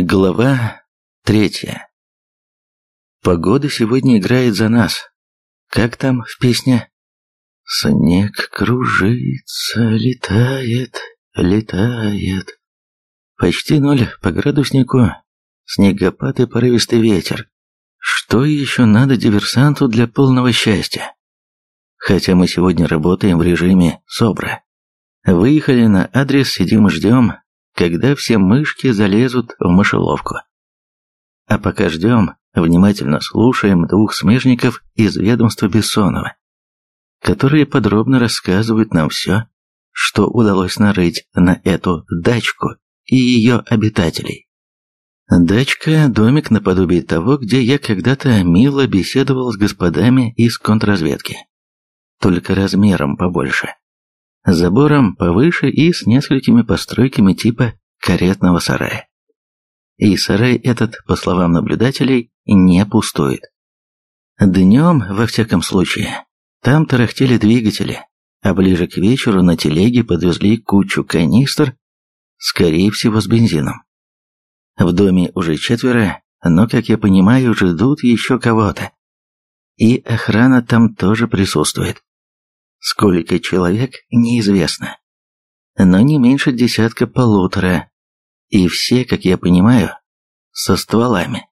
Глава третья. Погода сегодня играет за нас. Как там в песне? Снег кружится, летает, летает. Почти ноль по градуснику. Снегопад и порывистый ветер. Что еще надо диверсанту для полного счастья? Хотя мы сегодня работаем в режиме СОБРа. Выехали на адрес, сидим и ждем, когда все мышки залезут в мышеловку. А пока ждем, внимательно слушаем двух смежников из ведомства Бессонова, которые подробно рассказывают нам все, что удалось нарыть на эту дачку и ее обитателей. Дачка – домик наподобие того, где я когда-то мило беседовал с господами из контрразведки. Только размером побольше забором повыше и с несколькими постройками типа каретного сарая. И сарай этот, по словам наблюдателей, не пустует. Днем, во всяком случае, там тарахтели двигатели, а ближе к вечеру на телеге подвезли кучу канистр, скорее всего, с бензином. В доме уже четверо, но, как я понимаю, ждут еще кого-то. И охрана там тоже присутствует. Сколько человек, неизвестно. Но не меньше десятка-полутора. И все, как я понимаю, со стволами.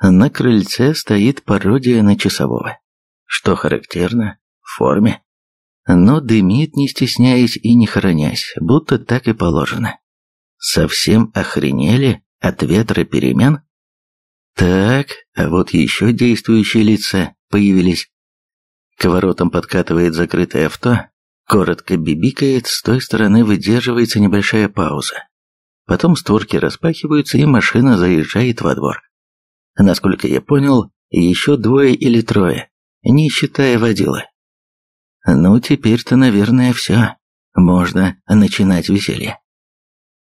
На крыльце стоит пародия на часового, что характерно, в форме. Но дымит, не стесняясь и не хоронясь, будто так и положено. Совсем охренели от ветра перемен? Так, а вот еще действующие лица появились. К воротам подкатывает закрытое авто, коротко бибикает, с той стороны выдерживается небольшая пауза. Потом створки распахиваются, и машина заезжает во двор. Насколько я понял, еще двое или трое, не считая водила. Ну, теперь-то, наверное, все. Можно начинать веселье.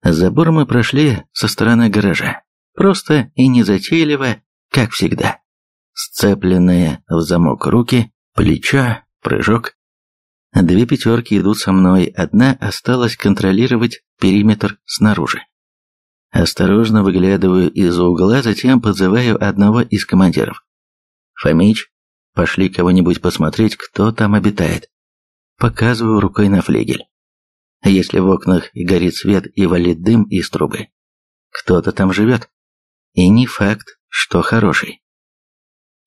Забор мы прошли со стороны гаража. Просто и незатейливо, как всегда. Сцепленные в замок руки, Плечо, прыжок. Две пятерки идут со мной, одна осталась контролировать периметр снаружи. Осторожно выглядываю из-за угла, затем подзываю одного из командиров. «Фомич, пошли кого-нибудь посмотреть, кто там обитает». Показываю рукой на флигель. Если в окнах горит свет и валит дым из трубы, кто-то там живет. И не факт, что хороший.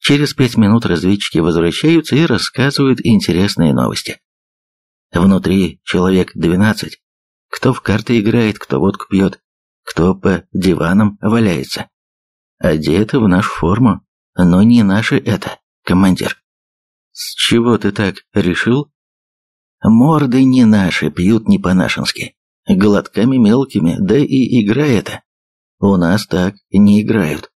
Через пять минут разведчики возвращаются и рассказывают интересные новости. Внутри человек двенадцать. Кто в карты играет, кто водку пьет, кто по диванам валяется. Одеты в нашу форму, но не наши это, командир. С чего ты так решил? Морды не наши, пьют не по-нашенски. Глотками мелкими, да и игра это. У нас так не играют.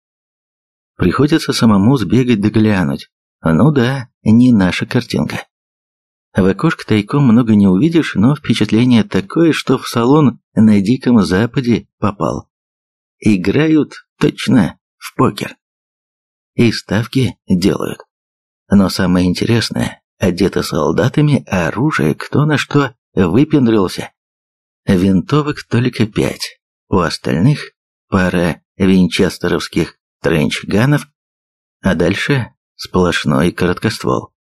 Приходится самому сбегать да глянуть. Ну да, не наша картинка. В окошко тайком много не увидишь, но впечатление такое, что в салон на Диком Западе попал. Играют точно в покер. И ставки делают. Но самое интересное, одеты солдатами, а оружие кто на что выпендрился. Винтовок только пять, у остальных пара винчестеровских тренчганов, а дальше сплошной короткоствол.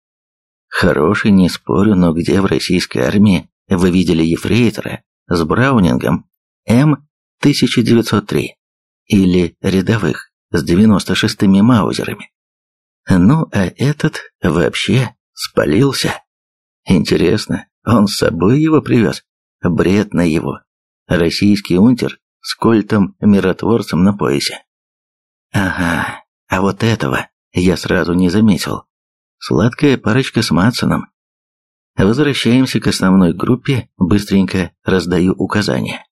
Хороший, не спорю, но где в российской армии вы видели ефрейтора с браунингом М-1903 или рядовых с 96-ми маузерами? Ну, а этот вообще спалился. Интересно, он с собой его привез? Бред на его. Российский унтер с кольтом-миротворцем на поясе. Ага, а вот этого я сразу не заметил. Сладкая парочка с Матсоном. Возвращаемся к основной группе, быстренько раздаю указания.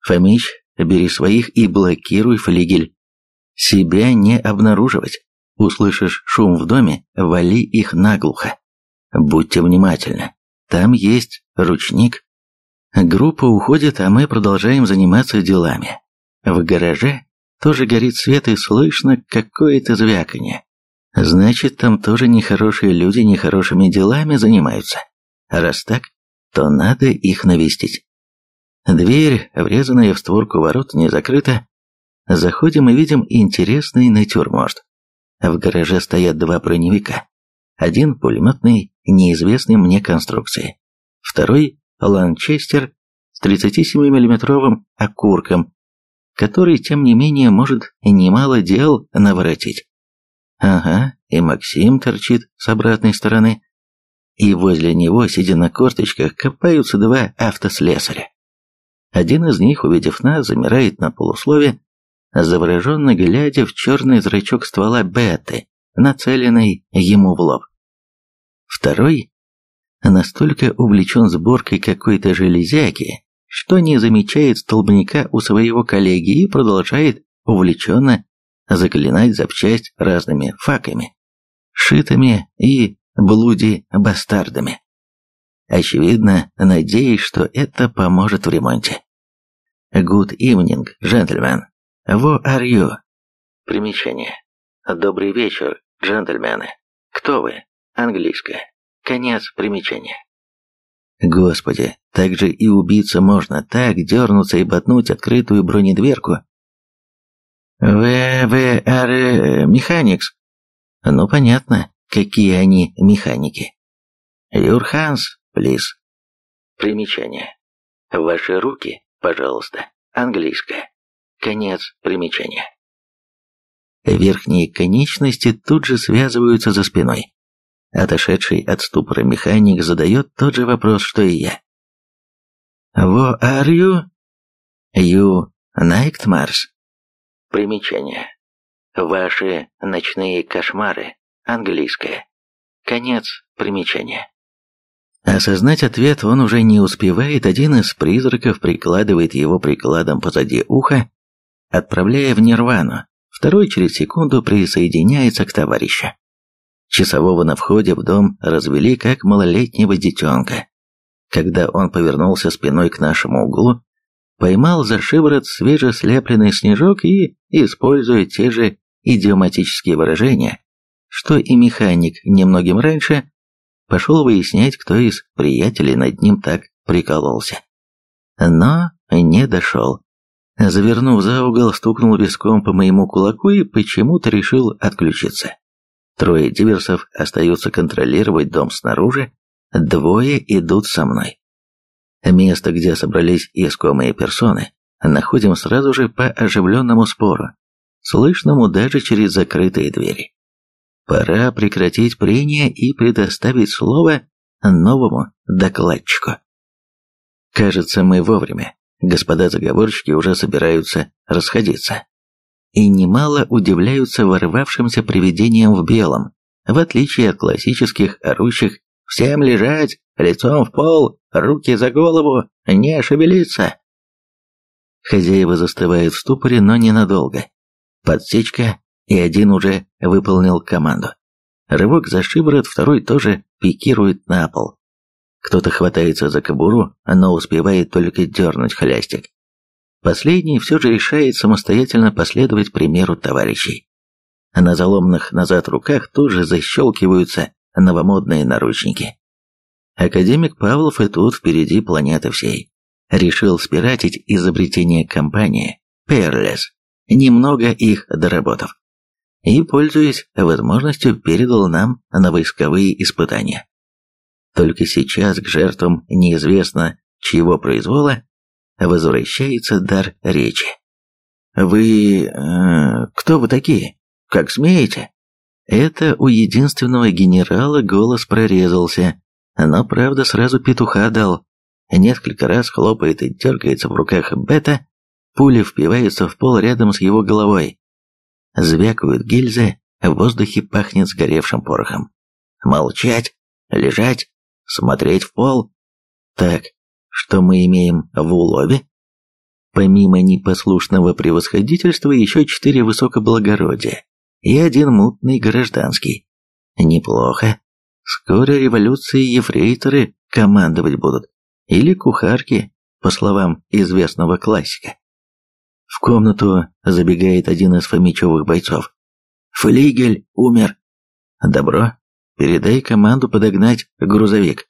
Фомич, бери своих и блокируй флигель. Себя не обнаруживать. Услышишь шум в доме, вали их наглухо. Будьте внимательны. Там есть ручник. Группа уходит, а мы продолжаем заниматься делами. В гараже тоже горит свет и слышно какое-то звяканье. Значит, там тоже нехорошие люди нехорошими делами занимаются. раз так, то надо их навестить. Дверь, врезанная в створку ворот, не закрыта, Заходим и видим интересный натюрморт. В гараже стоят два броневика. Один пулеметный, неизвестной мне конструкции. Второй – Ланчестер с 37 миллиметровым окурком, который, тем не менее, может немало дел наворотить. Ага, и Максим торчит с обратной стороны. И возле него, сидя на корточках, копаются два автослесаря. Один из них, увидев нас, замирает на полуслове, завороженно глядя в черный зрачок ствола Беты, нацеленный ему в лоб. Второй настолько увлечен сборкой какой-то железяки, что не замечает столбняка у своего коллеги и продолжает увлеченно заклинать запчасть разными факами, шитами и блуди-бастардами. Очевидно, надеясь, что это поможет в ремонте. Good evening, gentlemen. Who are you? Примечание. Добрый вечер, джентльмены. Кто вы? Английское. Конец примечания. Господи, так же и убиться можно, так дернуться и ботнуть открытую бронедверку. Вы, are mechanics? Ну, понятно, какие они механики. Hands, please. Примечание. Ваши руки, пожалуйста. Английское. Конец примечания. Верхние конечности тут же связываются за спиной. Отошедший от ступора механик задает тот же вопрос, что и я. «Wo are you?» «You nightmares». Примечание. «Ваши ночные кошмары». Английское. Конец примечания. Осознать ответ он уже не успевает, один из призраков прикладывает его прикладом позади уха, отправляя в нирвану, второй через секунду присоединяется к товарищу. Часового на входе в дом развели как малолетнего детенка. Когда он повернулся спиной к нашему углу, поймал за шиворот свежеслепленный снежок и, используя те же идиоматические выражения, что и механик немногим раньше, пошел выяснять, кто из приятелей над ним так прикололся. Но не дошел. Завернув за угол, стукнул виском по моему кулаку и почему-то решил отключиться. Трое диверсов остаются контролировать дом снаружи, двое идут со мной. Место, где собрались искомые персоны, находим сразу же по оживленному спору, слышному даже через закрытые двери. Пора прекратить прения и предоставить слово новому докладчику. Кажется, мы вовремя. Господа заговорщики уже собираются расходиться и немало удивляются ворвавшимся привидениям в белом, в отличие от классических орущих «Всем лежать, лицом в пол, руки за голову, не шевелиться!» Хозяева застывают в ступоре, но ненадолго. Подсечка, и один уже выполнил команду. Рывок за шиворот, второй тоже пикирует на пол. Кто-то хватается за кобуру, но успевает только дернуть хлястик. Последний все же решает самостоятельно последовать примеру товарищей. На заломных назад руках тут же защелкиваются новомодные наручники. Академик Павлов и тут впереди планеты всей. Решил спиратить изобретение компании Перлес, немного их доработав. И, пользуясь возможностью, передал нам на войсковые испытания. Только сейчас к жертвам неизвестно чьего произвола возвращается дар речи. «Вы... Э, кто вы такие? Как смеете?» Это у единственного генерала голос прорезался, но, правда, сразу петуха дал. Несколько раз хлопает и дергается в руках Бета, пуля впивается в пол рядом с его головой. Звякают гильзы, в воздухе пахнет сгоревшим порохом. Молчать, лежать, смотреть в пол. Так, что мы имеем в улове? Помимо непослушного превосходительства, еще четыре высокоблагородия и один мутный гражданский. Неплохо. Скоро революции ефрейторы командовать будут. Или кухарки, по словам известного классика. В комнату забегает один из Фомичевых бойцов. «Флигель умер!» «Добро. Передай команду подогнать грузовик.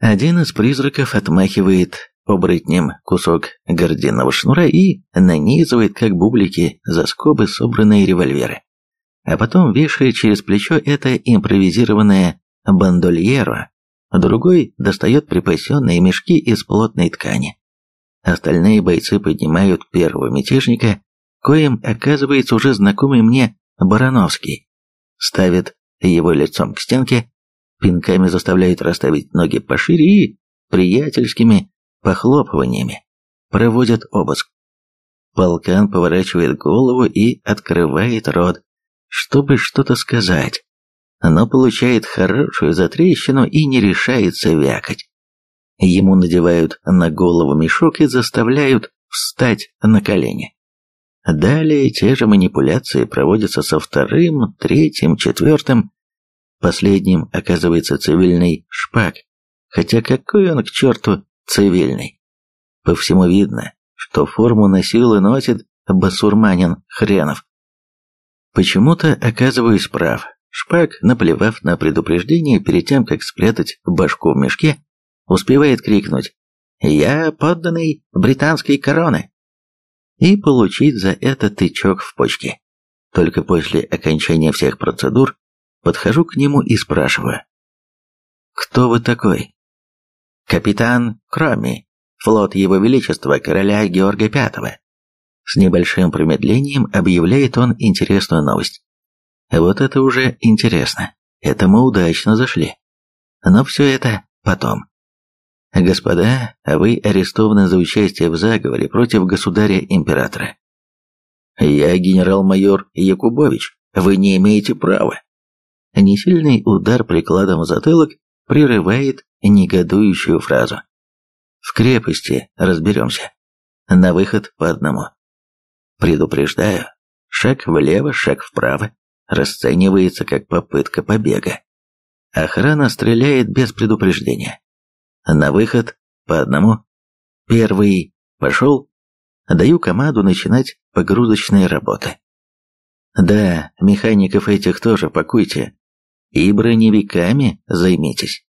Один из призраков отмахивает оборотнем кусок гординного шнура и нанизывает, как бублики, за скобы собранные револьверы. А потом вешает через плечо это импровизированное бандольеро, другой достает припасенные мешки из плотной ткани. Остальные бойцы поднимают первого мятежника, коим оказывается уже знакомый мне Барановский, ставят его лицом к стенке, пинками заставляют расставить ноги пошире и приятельскими похлопываниями проводят обыск. Полкан поворачивает голову и открывает рот, чтобы что-то сказать, но получает хорошую затрещину и не решается вякать. Ему надевают на голову мешок и заставляют встать на колени. Далее те же манипуляции проводятся со вторым, третьим, четвертым. Последним оказывается цивильный шпак, хотя какой он к черту цивильный. По всему видно, что форму носил и носит басурманин хренов. Почему-то оказываюсь прав. Шпак, наплевав на предупреждение перед тем, как спрятать башку в мешке, успевает крикнуть «Я подданный британской короны!» и получить за это тычок в почки. Только после окончания всех процедур подхожу к нему и спрашиваю «Кто вы такой?» «Капитан Кроми, флот Его Величества короля Георга V». С небольшим промедлением объявляет он интересную новость. Вот это уже интересно. Это мы удачно зашли. Но все это потом. Господа, вы арестованы за участие в заговоре против государя-императора. Я генерал-майор Якубович, вы не имеете права. Несильный удар прикладом в затылок прерывает негодующую фразу. В крепости разберемся. На выход по одному. Предупреждаю, шаг влево, шаг вправо расценивается как попытка побега. Охрана стреляет без предупреждения. На выход по одному. Первый пошел. Даю команду начинать погрузочные работы. Да, механиков этих тоже пакуйте. И броневиками займитесь.